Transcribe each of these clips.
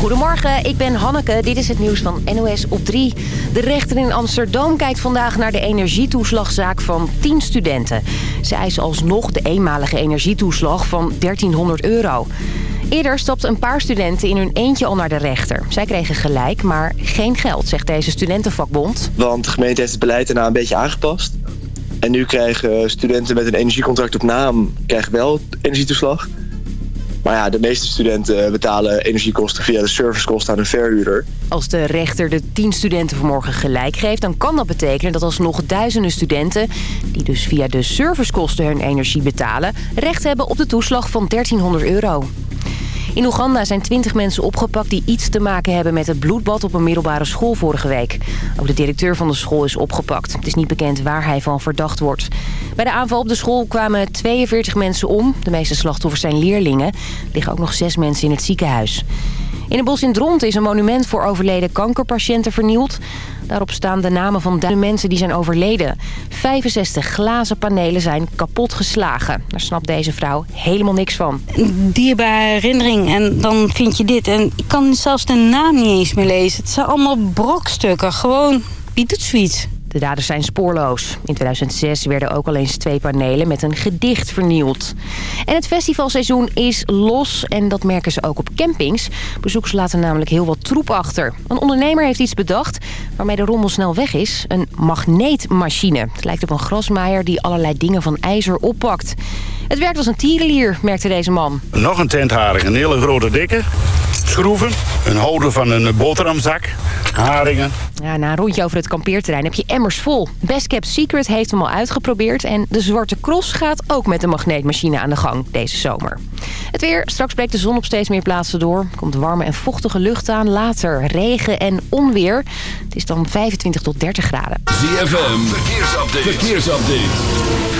Goedemorgen, ik ben Hanneke. Dit is het nieuws van NOS op 3. De rechter in Amsterdam kijkt vandaag naar de energietoeslagzaak van 10 studenten. Ze eisen alsnog de eenmalige energietoeslag van 1300 euro. Eerder stapten een paar studenten in hun eentje al naar de rechter. Zij kregen gelijk, maar geen geld, zegt deze studentenvakbond. Want de gemeente heeft het beleid daarna een beetje aangepast. En nu krijgen studenten met een energiecontract op naam krijgen wel energietoeslag. Maar ja, de meeste studenten betalen energiekosten via de servicekosten aan een verhuurder. Als de rechter de 10 studenten vanmorgen gelijk geeft... dan kan dat betekenen dat alsnog duizenden studenten... die dus via de servicekosten hun energie betalen... recht hebben op de toeslag van 1300 euro. In Oeganda zijn 20 mensen opgepakt die iets te maken hebben met het bloedbad op een middelbare school vorige week. Ook de directeur van de school is opgepakt. Het is niet bekend waar hij van verdacht wordt. Bij de aanval op de school kwamen 42 mensen om. De meeste slachtoffers zijn leerlingen. Er liggen ook nog zes mensen in het ziekenhuis. In een bos in Dronten is een monument voor overleden kankerpatiënten vernield. Daarop staan de namen van duizenden mensen die zijn overleden. 65 glazen panelen zijn kapot geslagen. Daar snapt deze vrouw helemaal niks van. Dierbare herinnering en dan vind je dit. En ik kan zelfs de naam niet eens meer lezen. Het zijn allemaal brokstukken. Gewoon, wie doet zoiets? De daders zijn spoorloos. In 2006 werden ook al eens twee panelen met een gedicht vernield. En het festivalseizoen is los en dat merken ze ook op campings. Bezoekers laten namelijk heel wat troep achter. Een ondernemer heeft iets bedacht waarmee de rommel snel weg is. Een magneetmachine. Het lijkt op een grasmaaier die allerlei dingen van ijzer oppakt. Het werkt als een tierenlier, merkte deze man. Nog een tentharing, een hele grote dikke. Schroeven, een houder van een boterhamzak, haringen. Ja, na een rondje over het kampeerterrein heb je emmers vol. Best Kept Secret heeft hem al uitgeprobeerd... en de Zwarte Cross gaat ook met de magneetmachine aan de gang deze zomer. Het weer, straks breekt de zon op steeds meer plaatsen door. Komt warme en vochtige lucht aan, later regen en onweer. Het is dan 25 tot 30 graden. ZFM, verkeersupdate. verkeersupdate.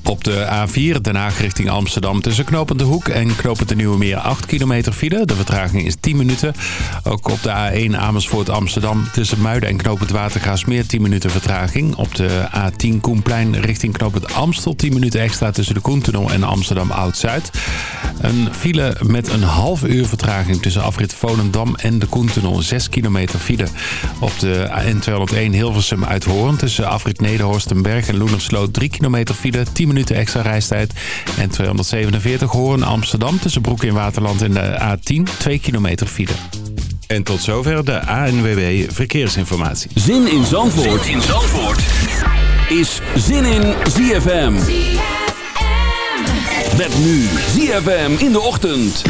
Op de A4 Den Haag richting Amsterdam tussen Knopend de Hoek en Knopend de Nieuwe Meer 8 kilometer file. De vertraging is 10 minuten. Ook op de A1 Amersfoort Amsterdam tussen Muiden en Knopend Watergaasmeer 10 minuten vertraging. Op de A10 Koenplein richting Knopend Amstel 10 minuten extra tussen de Koentunnel en Amsterdam Oud-Zuid. Een file met een half uur vertraging tussen afrit Volendam en de Koentunnel 6 kilometer file. Op de N201 Hilversum uit Hoorn tussen afrit Nederhorst en Berg en Loenersloot 3 kilometer file 10 minuten extra reistijd. En 247 Hoorn Amsterdam tussen Broek in Waterland en de A10 2 kilometer file. En tot zover de ANWB Verkeersinformatie. Zin in Zandvoort, zin in Zandvoort. is Zin in ZFM. ZFM. Met nu ZFM in de ochtend.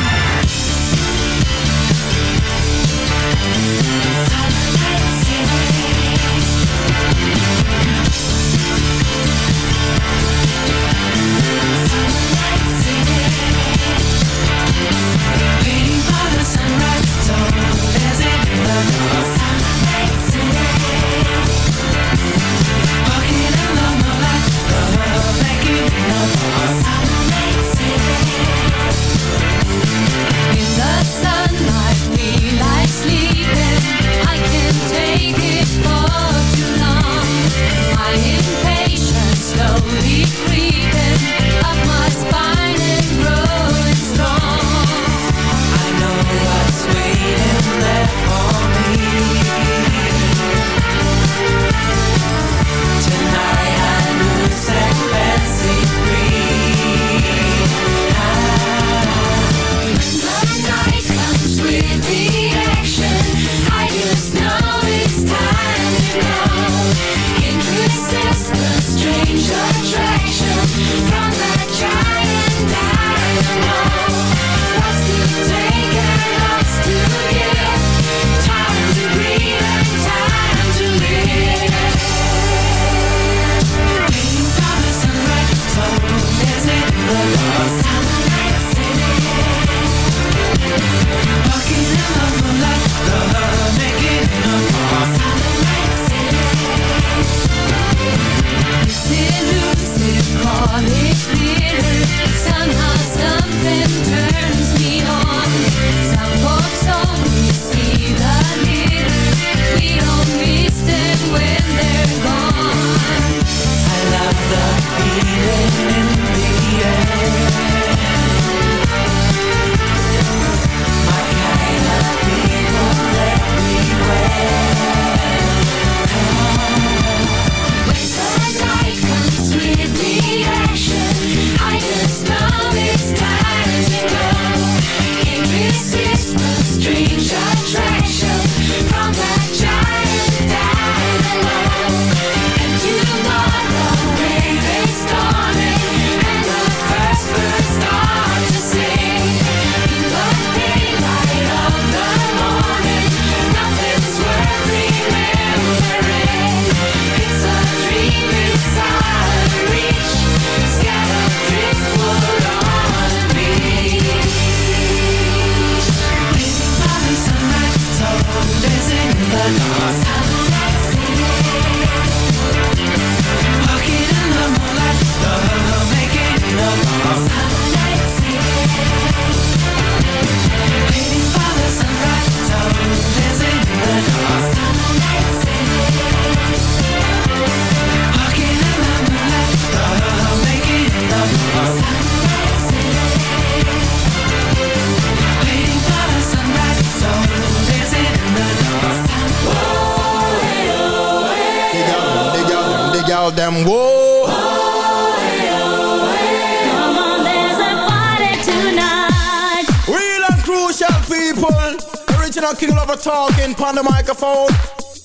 on the microphone.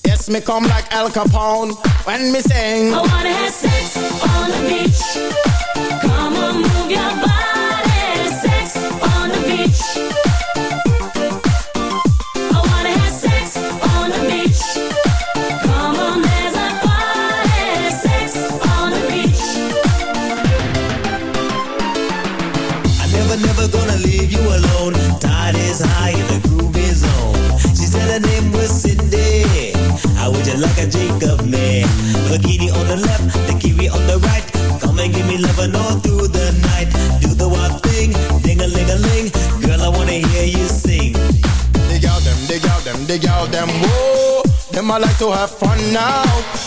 Yes, me come like Al Capone when me sing. Oh,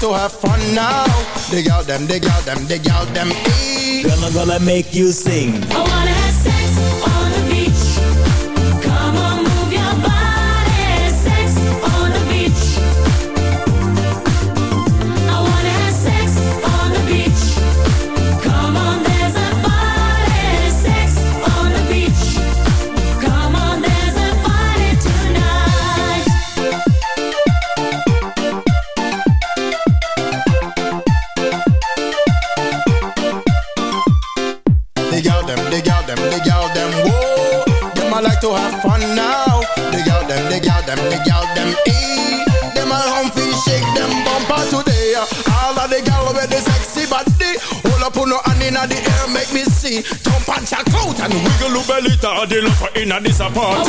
to have fun now. Dig out them, dig out them, dig out them. Eh. Eat. Gonna, gonna make you sing. God enough for inner this apart.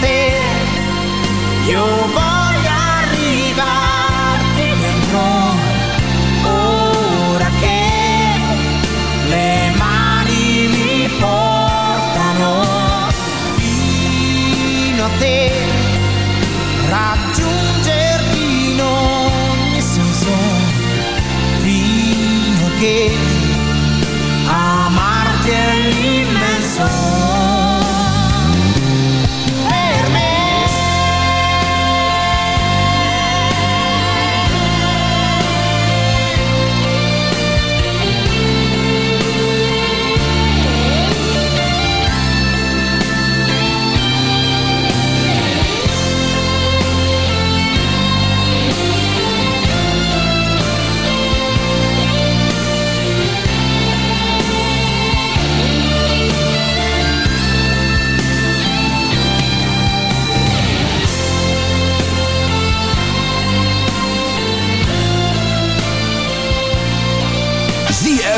te. fino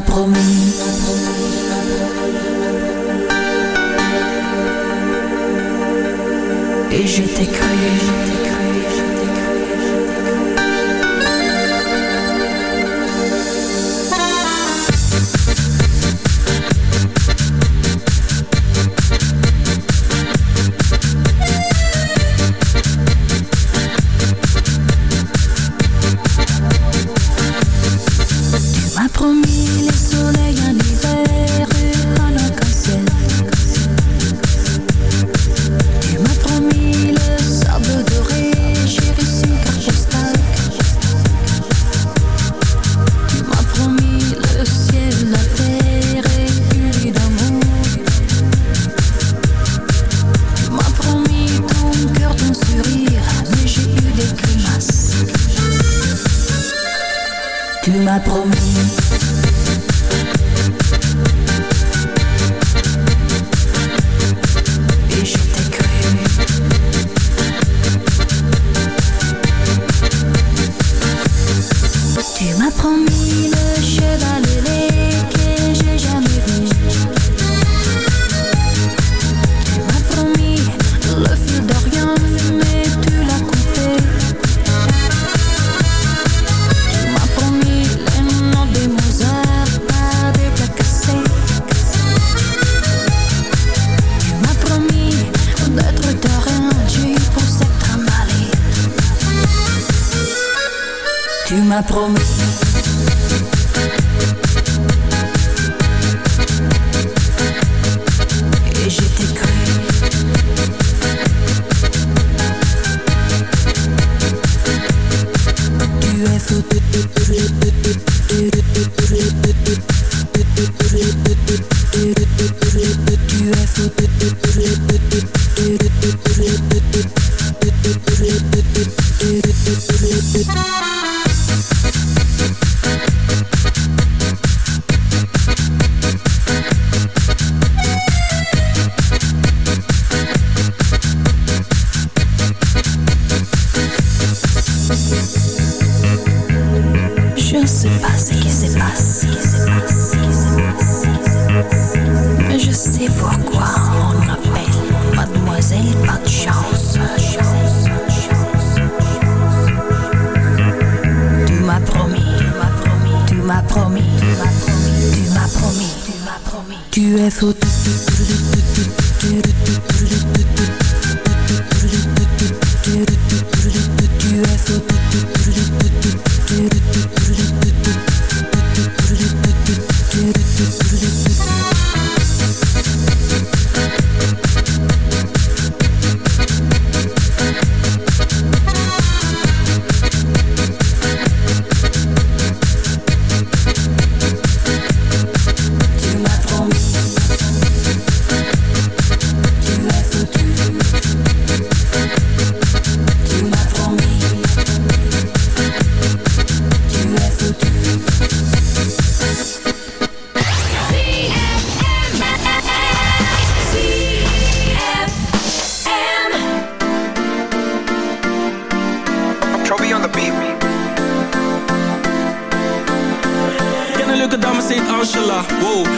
promis. Promis.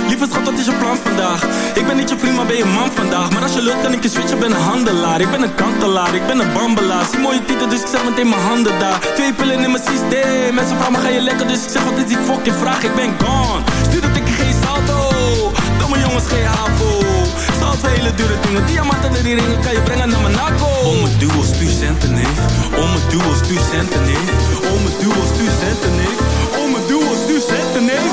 Lieve schat, wat is je plan vandaag? Ik ben niet je maar ben je man vandaag als je lukt, kan ik je switchen, ben een handelaar. Ik ben een kantelaar, ik ben een bambelaar. Zie mooie titel, dus ik zet meteen mijn handen daar. Twee pillen in mijn systeem. Mensen vragen me, ga je lekker? Dus ik zeg, wat is die fucking vraag? Ik ben gone. Stuur dat ik geen salto. Domme jongens, geen havo. Zout voor hele dure dingen Diamanten en die ringen kan je brengen naar Monaco Om het duo, stuur centen, neef. Om het duo, stuur centen, neef. Om het duo, stuur centen, neef. Om het duo, stuur centen, neef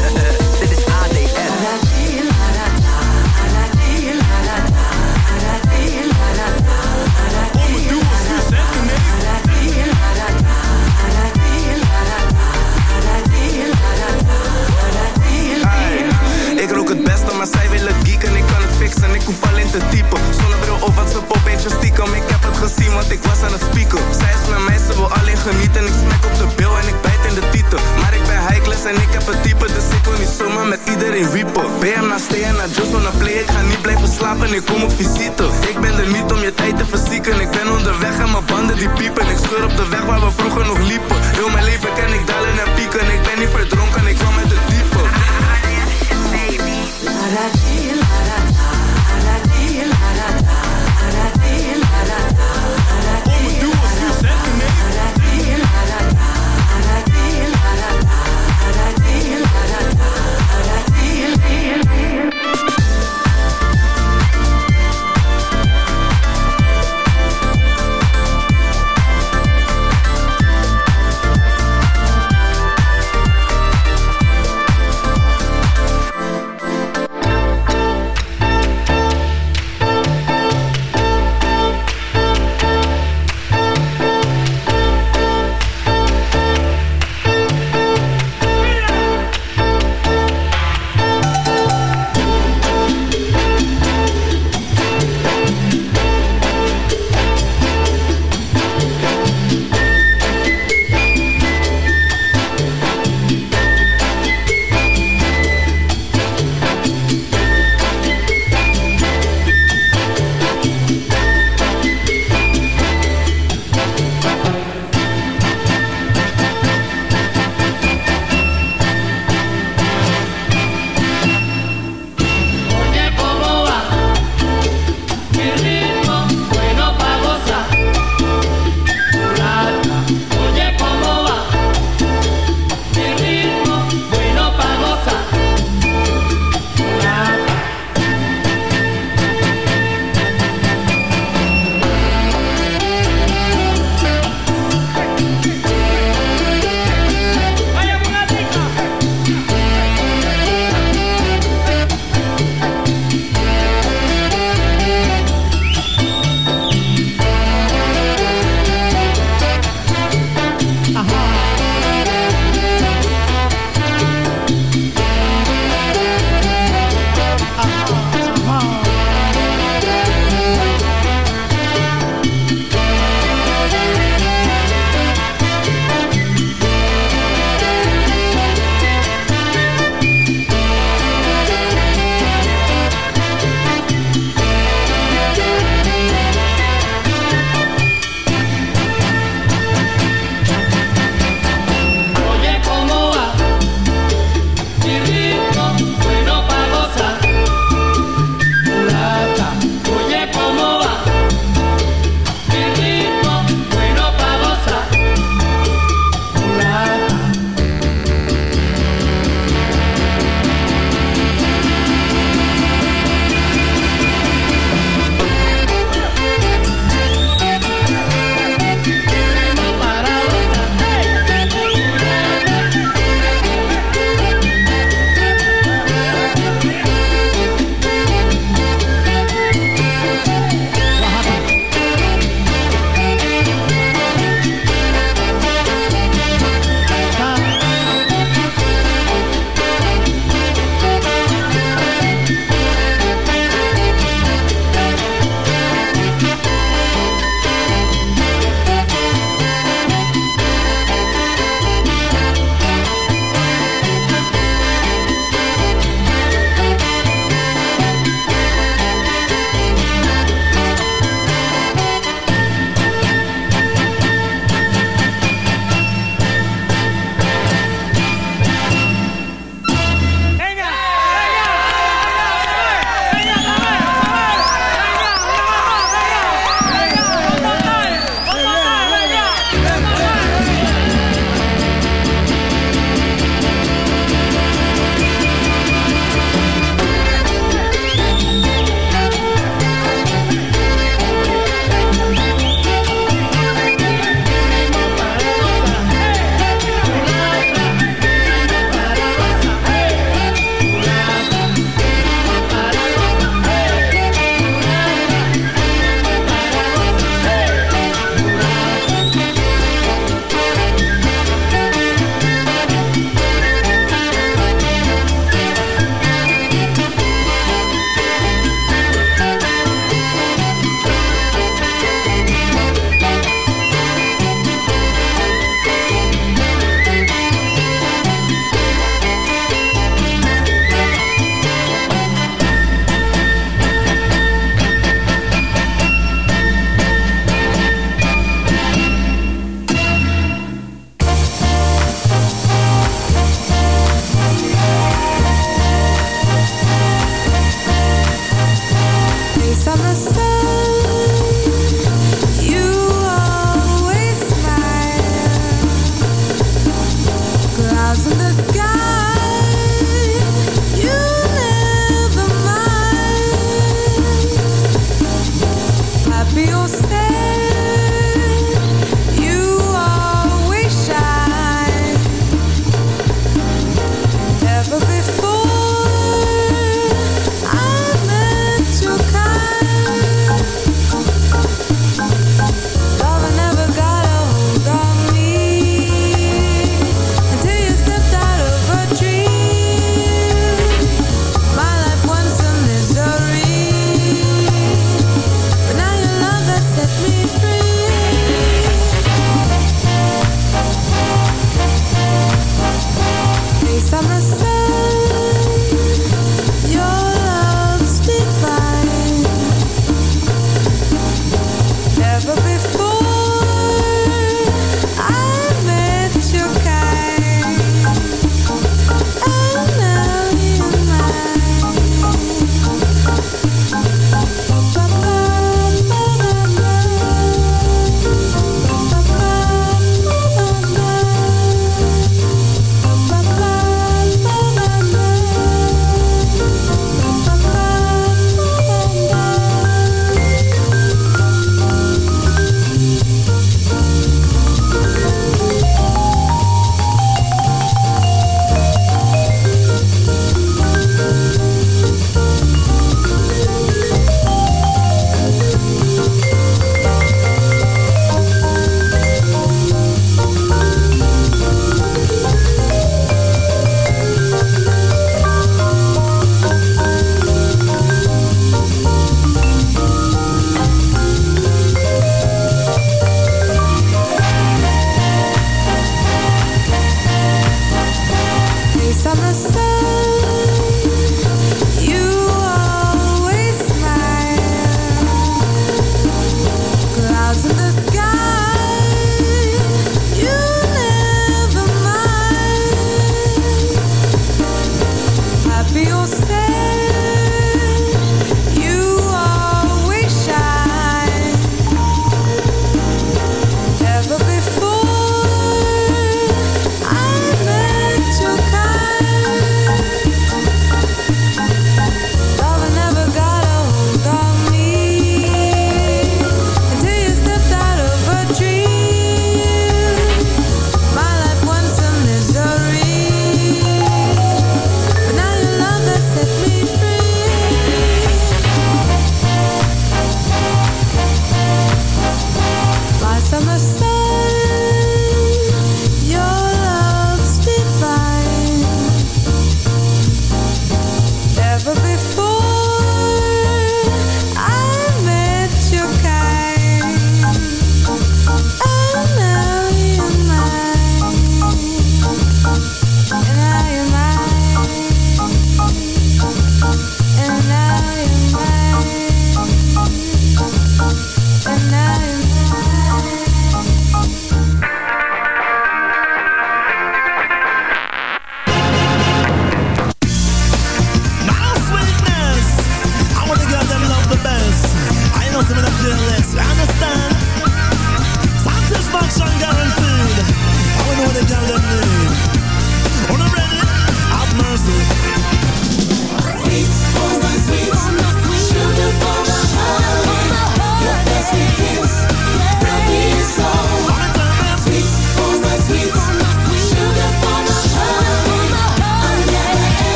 slapen, ik kom op visite. Ik ben er niet om je tijd te verzieken. Ik ben onderweg en mijn banden die piepen. Ik scheur op de weg waar we vroeger nog liepen. Heel mijn leven ken ik dalen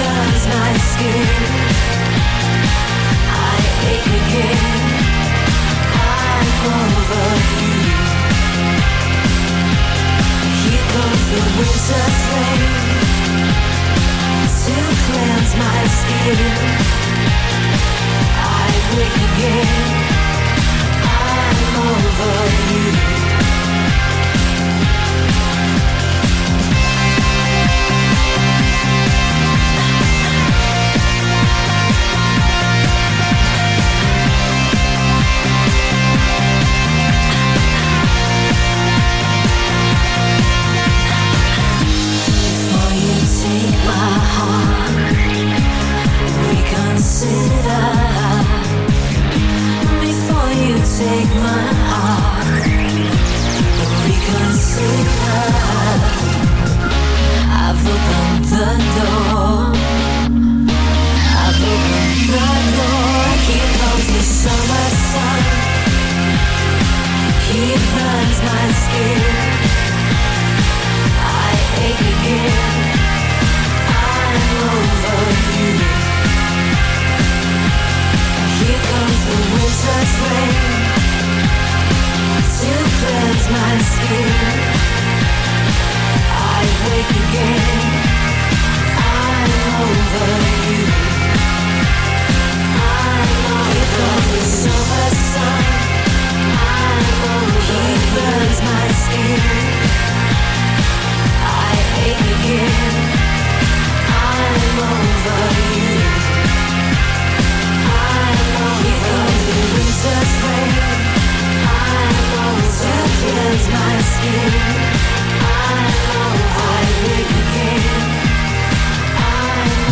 burns my skin. I ache again. I'm over you. Here comes the winter's rain to cleanse my skin. I wake again. I'm over you.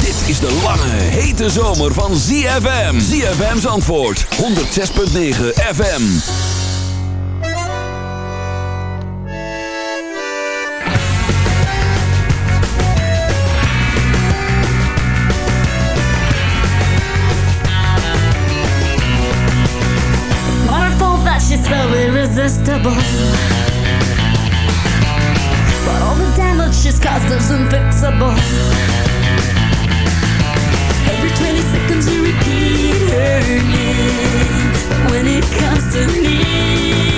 Dit is de lange, hete zomer van ZFM. ZFM's antwoord, 106.9 FM. Wonderful that she's so irresistible But all the damage she's caused is unfixable Every 20 seconds you repeat her name. When it comes to me